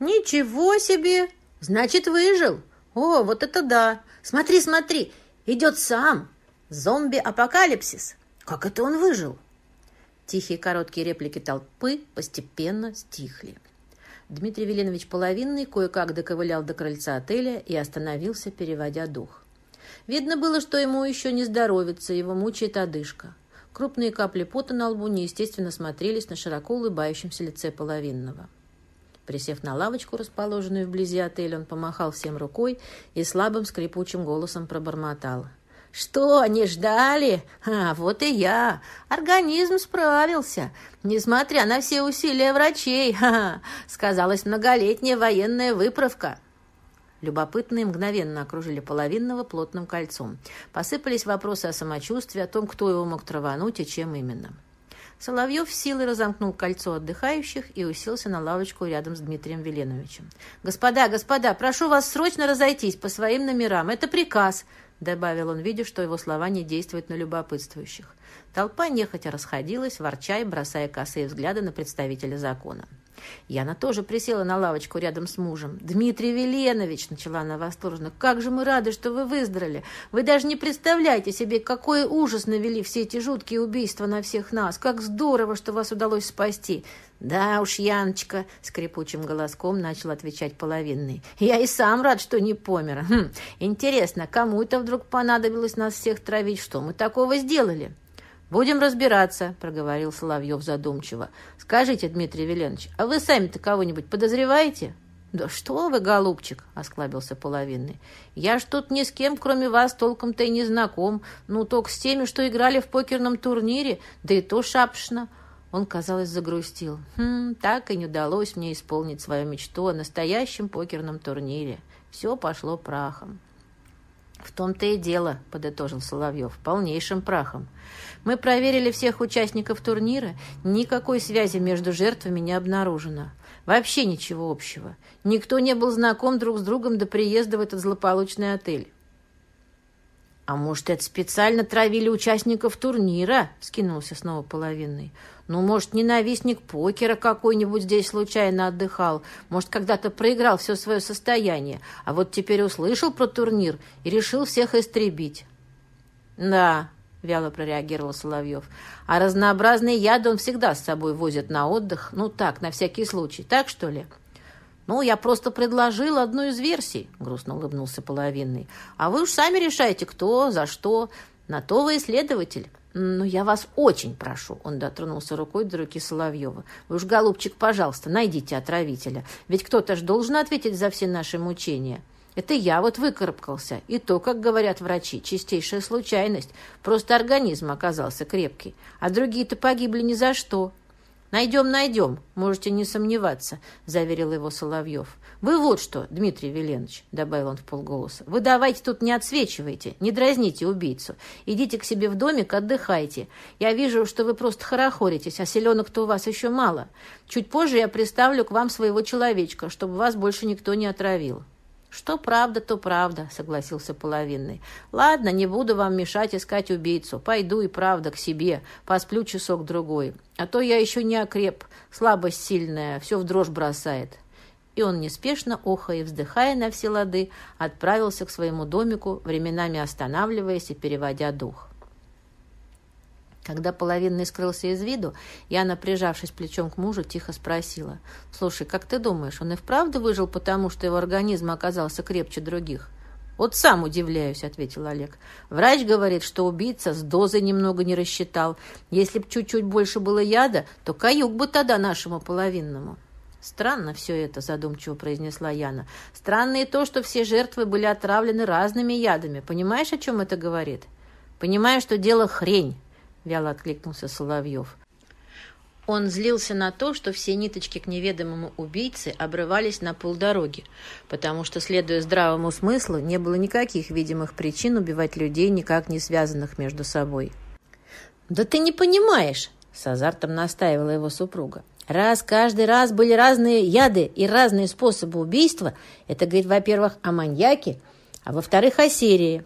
«Ничего себе! Значит, выжил! О, вот это да! Смотри, смотри! Идет сам! Зомби-апокалипсис! Как это он выжил?» Тихие короткие реплики толпы постепенно стихли. Дмитрий Веленович Половинный кое-как доковылял до крыльца отеля и остановился, переводя дух. Видно было, что ему еще не здоровится, его мучает одышка. Крупные капли пота на лбу неестественно смотрелись на широко улыбающемся лице Половинного. Присев на лавочку, расположенную вблизи отеля, он помахал всем рукой и слабым скрипучим голосом пробормотал. «Что, не ждали? А, вот и я. Организм справился. Несмотря на все усилия врачей, ха -ха, сказалась многолетняя военная выправка». Любопытные мгновенно окружили половинного плотным кольцом. Посыпались вопросы о самочувствии, о том, кто его мог травануть и чем именно. Соловьев силой разомкнул кольцо отдыхающих и уселся на лавочку рядом с Дмитрием Веленовичем. «Господа, господа, прошу вас срочно разойтись по своим номерам. Это приказ!» — добавил он, видя, что его слова не действуют на любопытствующих. Толпа нехотя расходилась, ворча и бросая косые взгляды на представителя закона. Яна тоже присела на лавочку рядом с мужем. «Дмитрий Веленович!» — начала она восторженно. «Как же мы рады, что вы выздоровели! Вы даже не представляете себе, какой ужас навели все эти жуткие убийства на всех нас! Как здорово, что вас удалось спасти!» «Да уж, Яночка!» — скрипучим голоском начал отвечать половинный. «Я и сам рад, что не помер. Хм, интересно, кому это вдруг понадобилось нас всех травить? Что мы такого сделали?» «Будем разбираться», — проговорил Соловьев задумчиво. «Скажите, Дмитрий Веленович, а вы сами-то кого-нибудь подозреваете?» «Да что вы, голубчик!» — осклабился половинный. «Я ж тут ни с кем, кроме вас, толком-то и не знаком. Ну, только с теми, что играли в покерном турнире, да и то шапшно». Он, казалось, загрустил. «Хм, так и не удалось мне исполнить свою мечту о настоящем покерном турнире. Все пошло прахом». «В том-то и дело», — подытожил Соловьев, — «полнейшим прахом. Мы проверили всех участников турнира, никакой связи между жертвами не обнаружено. Вообще ничего общего. Никто не был знаком друг с другом до приезда в этот злополучный отель». «А может, это специально травили участников турнира?» — скинулся снова половинный. Ну, может, ненавистник покера какой-нибудь здесь случайно отдыхал. Может, когда-то проиграл все свое состояние, а вот теперь услышал про турнир и решил всех истребить. Да, вяло прореагировал Соловьев. А разнообразные яды он всегда с собой возит на отдых. Ну так, на всякий случай. Так, что ли? «Ну, я просто предложил одну из версий», — грустно улыбнулся половинный. «А вы уж сами решайте, кто, за что. На то вы исследователь. «Ну, я вас очень прошу», — он дотронулся рукой до руки Соловьева. «Вы уж, голубчик, пожалуйста, найдите отравителя. Ведь кто-то же должен ответить за все наши мучения. Это я вот выкарабкался. И то, как говорят врачи, чистейшая случайность. Просто организм оказался крепкий. А другие-то погибли ни за что. «Найдем, найдем, можете не сомневаться», — заверил его Соловьев. «Вы вот что, Дмитрий Веленович», — добавил он в полголоса, «вы давайте тут не отсвечивайте, не дразните убийцу. Идите к себе в домик, отдыхайте. Я вижу, что вы просто хорохоритесь, а селенок-то у вас еще мало. Чуть позже я приставлю к вам своего человечка, чтобы вас больше никто не отравил». «Что правда, то правда», — согласился половинный. «Ладно, не буду вам мешать искать убийцу. Пойду и правда к себе, посплю часок-другой. А то я еще не окреп, слабость сильная, все в дрожь бросает». И он неспешно, охая и вздыхая на все лады, отправился к своему домику, временами останавливаясь и переводя дух. Когда половинный скрылся из виду, Яна, прижавшись плечом к мужу, тихо спросила. «Слушай, как ты думаешь, он и вправду выжил потому, что его организм оказался крепче других?» «Вот сам удивляюсь», — ответил Олег. «Врач говорит, что убийца с дозой немного не рассчитал. Если б чуть-чуть больше было яда, то каюк бы тогда нашему половинному». «Странно все это», — задумчиво произнесла Яна. «Странно и то, что все жертвы были отравлены разными ядами. Понимаешь, о чем это говорит?» «Понимаю, что дело хрень», вяло откликнулся Соловьев. Он злился на то, что все ниточки к неведомому убийце обрывались на полдороги, потому что, следуя здравому смыслу, не было никаких видимых причин убивать людей, никак не связанных между собой. «Да ты не понимаешь!» — с азартом настаивала его супруга. «Раз каждый раз были разные яды и разные способы убийства, это говорит, во-первых, о маньяке, а во-вторых, о серии.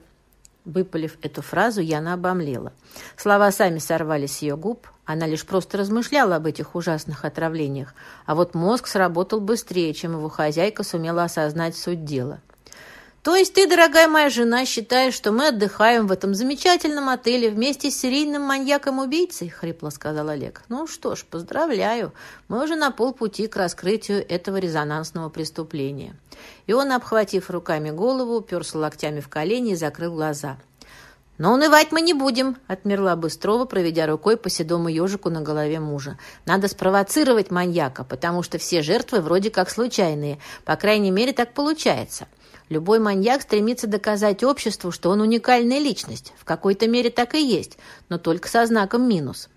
Выпалив эту фразу, Яна обомлела. Слова сами сорвались с ее губ. Она лишь просто размышляла об этих ужасных отравлениях. А вот мозг сработал быстрее, чем его хозяйка сумела осознать суть дела. «То есть ты, дорогая моя жена, считаешь, что мы отдыхаем в этом замечательном отеле вместе с серийным маньяком-убийцей?» — хрипло сказал Олег. «Ну что ж, поздравляю. Мы уже на полпути к раскрытию этого резонансного преступления». И он, обхватив руками голову, уперся локтями в колени и закрыл глаза. «Но унывать мы не будем», — отмерла Быстрова, проведя рукой по седому ежику на голове мужа. «Надо спровоцировать маньяка, потому что все жертвы вроде как случайные. По крайней мере, так получается». Любой маньяк стремится доказать обществу, что он уникальная личность. В какой-то мере так и есть, но только со знаком минус.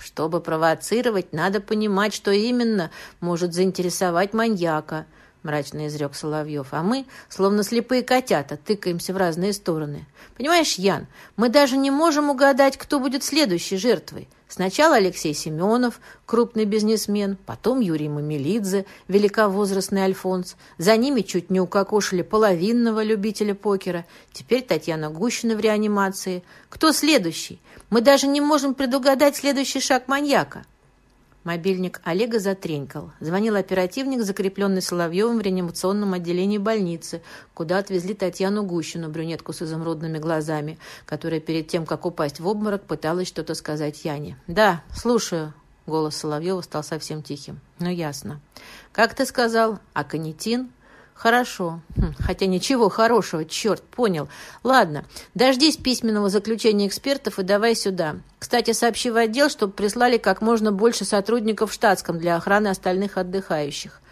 Чтобы провоцировать, надо понимать, что именно может заинтересовать маньяка, мрачно изрек Соловьев. А мы, словно слепые котята, тыкаемся в разные стороны. Понимаешь, Ян, мы даже не можем угадать, кто будет следующей жертвой. Сначала Алексей Семенов, крупный бизнесмен, потом Юрий Мамелидзе, великовозрастный Альфонс. За ними чуть не укокошили половинного любителя покера. Теперь Татьяна Гущина в реанимации. Кто следующий? Мы даже не можем предугадать следующий шаг маньяка. Мобильник Олега затренькал. Звонил оперативник, закрепленный Соловьевым в реанимационном отделении больницы, куда отвезли Татьяну Гущину, брюнетку с изумрудными глазами, которая перед тем, как упасть в обморок, пыталась что-то сказать Яне. «Да, слушаю». Голос Соловьева стал совсем тихим. «Ну, ясно. Как ты сказал? Аконитин?» «Хорошо. Хм, хотя ничего хорошего, черт, понял. Ладно, дождись письменного заключения экспертов и давай сюда. Кстати, сообщи в отдел, чтобы прислали как можно больше сотрудников в штатском для охраны остальных отдыхающих».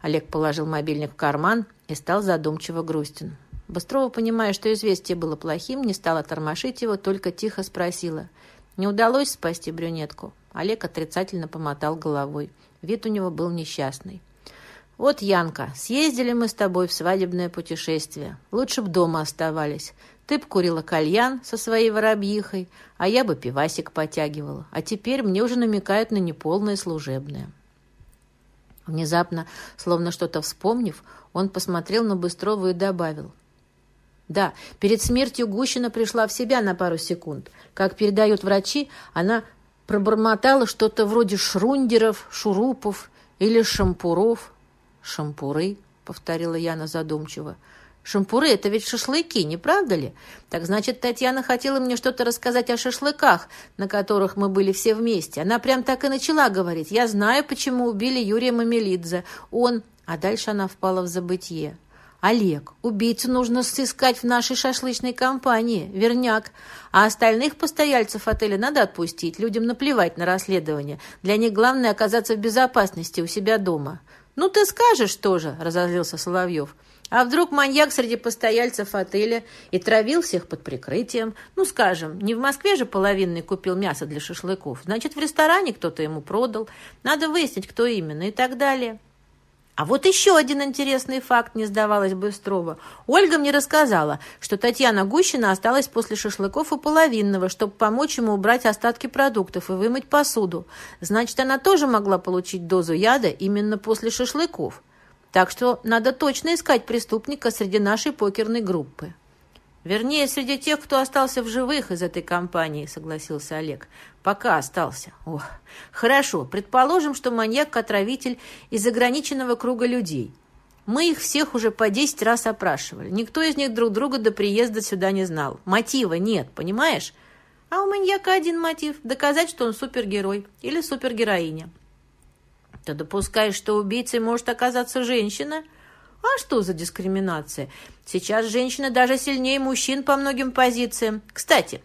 Олег положил мобильник в карман и стал задумчиво грустен. Быстрова, понимая, что известие было плохим, не стала тормошить его, только тихо спросила. «Не удалось спасти брюнетку?» Олег отрицательно помотал головой. Вид у него был несчастный. «Вот, Янка, съездили мы с тобой в свадебное путешествие. Лучше б дома оставались. Ты б курила кальян со своей воробьихой, а я бы пивасик потягивала. А теперь мне уже намекают на неполное служебное». Внезапно, словно что-то вспомнив, он посмотрел на Быстрову и добавил. Да, перед смертью Гущина пришла в себя на пару секунд. Как передают врачи, она пробормотала что-то вроде шрундеров, шурупов или шампуров, «Шампуры», — повторила Яна задумчиво. «Шампуры — это ведь шашлыки, не правда ли? Так значит, Татьяна хотела мне что-то рассказать о шашлыках, на которых мы были все вместе. Она прям так и начала говорить. Я знаю, почему убили Юрия Мамелидзе. Он...» А дальше она впала в забытье. «Олег, убийцу нужно сыскать в нашей шашлычной компании, верняк. А остальных постояльцев отеля надо отпустить. Людям наплевать на расследование. Для них главное оказаться в безопасности у себя дома. «Ну ты скажешь тоже», — разозлился Соловьев. «А вдруг маньяк среди постояльцев отеля и травил всех под прикрытием? Ну, скажем, не в Москве же половинный купил мясо для шашлыков. Значит, в ресторане кто-то ему продал. Надо выяснить, кто именно и так далее». А вот еще один интересный факт не сдавалась Быстрова. Ольга мне рассказала, что Татьяна Гущина осталась после шашлыков у половинного, чтобы помочь ему убрать остатки продуктов и вымыть посуду. Значит, она тоже могла получить дозу яда именно после шашлыков. Так что надо точно искать преступника среди нашей покерной группы. «Вернее, среди тех, кто остался в живых из этой компании», — согласился Олег. «Пока остался. Ох, хорошо. Предположим, что маньяк-отравитель из ограниченного круга людей. Мы их всех уже по десять раз опрашивали. Никто из них друг друга до приезда сюда не знал. Мотива нет, понимаешь? А у маньяка один мотив – доказать, что он супергерой или супергероиня. Ты допускаешь, что убийцей может оказаться женщина – а что за дискриминация? Сейчас женщины даже сильнее мужчин по многим позициям. Кстати,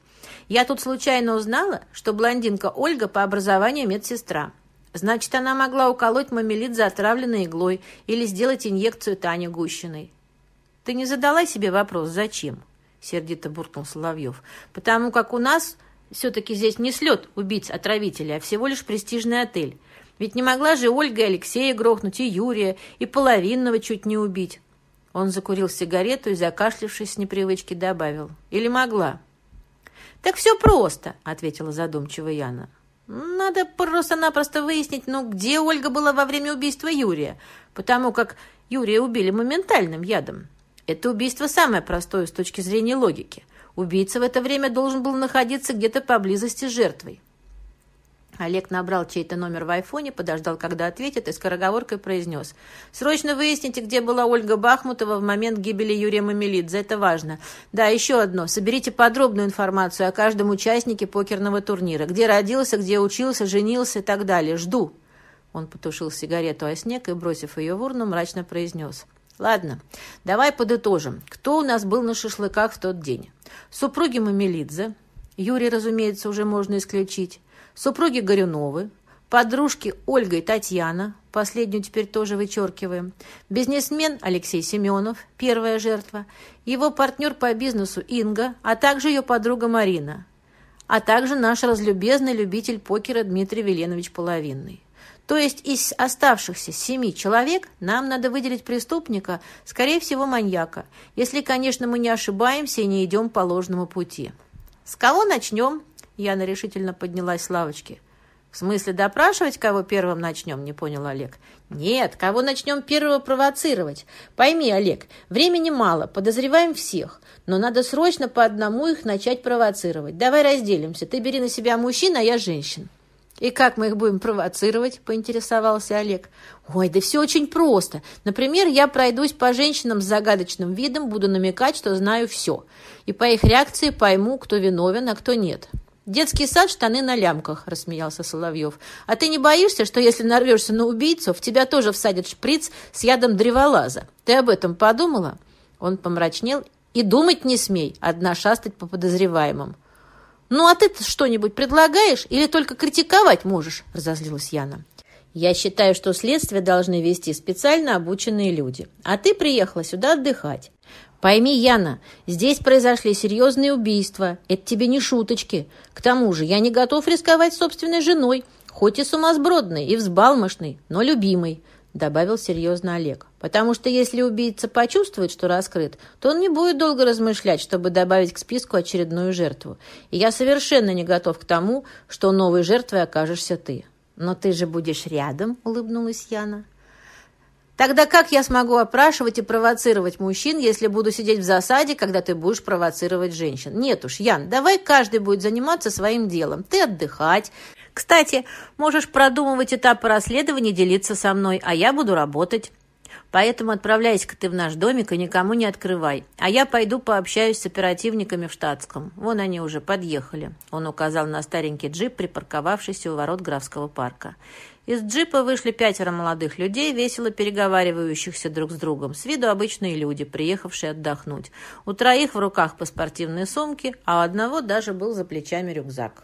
я тут случайно узнала, что блондинка Ольга по образованию медсестра. Значит, она могла уколоть мамелит отравленной иглой или сделать инъекцию Тане Гущиной. Ты не задала себе вопрос, зачем? Сердито буркнул Соловьев. Потому как у нас все-таки здесь не слет убийц-отравителей, а всего лишь престижный отель. Ведь не могла же Ольга и Алексея грохнуть, и Юрия, и половинного чуть не убить. Он закурил сигарету и, закашлявшись с непривычки, добавил. Или могла? «Так все просто», — ответила задумчиво Яна. «Надо просто-напросто выяснить, ну, где Ольга была во время убийства Юрия, потому как Юрия убили моментальным ядом. Это убийство самое простое с точки зрения логики. Убийца в это время должен был находиться где-то поблизости с жертвой. Олег набрал чей-то номер в айфоне, подождал, когда ответит, и скороговоркой произнес. «Срочно выясните, где была Ольга Бахмутова в момент гибели Юрия Мамелидзе. Это важно. Да, еще одно. Соберите подробную информацию о каждом участнике покерного турнира. Где родился, где учился, женился и так далее. Жду». Он потушил сигарету о снег и, бросив ее в урну, мрачно произнес. «Ладно, давай подытожим. Кто у нас был на шашлыках в тот день? Супруги Мамелидзе. Юрий, разумеется, уже можно исключить супруги Горюновы, подружки Ольга и Татьяна, последнюю теперь тоже вычеркиваем, бизнесмен Алексей Семенов, первая жертва, его партнер по бизнесу Инга, а также ее подруга Марина, а также наш разлюбезный любитель покера Дмитрий Веленович Половинный. То есть из оставшихся семи человек нам надо выделить преступника, скорее всего, маньяка, если, конечно, мы не ошибаемся и не идем по ложному пути. С кого начнем? Яна решительно поднялась с лавочки. «В смысле допрашивать, кого первым начнем?» – не понял Олег. «Нет, кого начнем первого провоцировать. Пойми, Олег, времени мало, подозреваем всех, но надо срочно по одному их начать провоцировать. Давай разделимся. Ты бери на себя мужчин, а я женщин». «И как мы их будем провоцировать?» – поинтересовался Олег. «Ой, да все очень просто. Например, я пройдусь по женщинам с загадочным видом, буду намекать, что знаю все. И по их реакции пойму, кто виновен, а кто нет». «Детский сад, штаны на лямках», – рассмеялся Соловьев. «А ты не боишься, что если нарвешься на убийцу, в тебя тоже всадят шприц с ядом древолаза? Ты об этом подумала?» Он помрачнел. «И думать не смей, одна шастать по подозреваемым». «Ну, а ты что-нибудь предлагаешь или только критиковать можешь?» – разозлилась Яна. «Я считаю, что следствие должны вести специально обученные люди. А ты приехала сюда отдыхать. Пойми, Яна, здесь произошли серьезные убийства. Это тебе не шуточки. К тому же я не готов рисковать собственной женой, хоть и сумасбродной, и взбалмошной, но любимой», — добавил серьезно Олег. «Потому что если убийца почувствует, что раскрыт, то он не будет долго размышлять, чтобы добавить к списку очередную жертву. И я совершенно не готов к тому, что новой жертвой окажешься ты». «Но ты же будешь рядом», — улыбнулась Яна. Тогда как я смогу опрашивать и провоцировать мужчин, если буду сидеть в засаде, когда ты будешь провоцировать женщин? Нет уж, Ян, давай каждый будет заниматься своим делом. Ты отдыхать. Кстати, можешь продумывать этапы расследования, делиться со мной, а я буду работать. Поэтому отправляйся-ка ты в наш домик и никому не открывай. А я пойду пообщаюсь с оперативниками в штатском. Вон они уже подъехали. Он указал на старенький джип, припарковавшийся у ворот графского парка. Из джипа вышли пятеро молодых людей, весело переговаривающихся друг с другом. С виду обычные люди, приехавшие отдохнуть. У троих в руках по спортивной сумке, а у одного даже был за плечами рюкзак.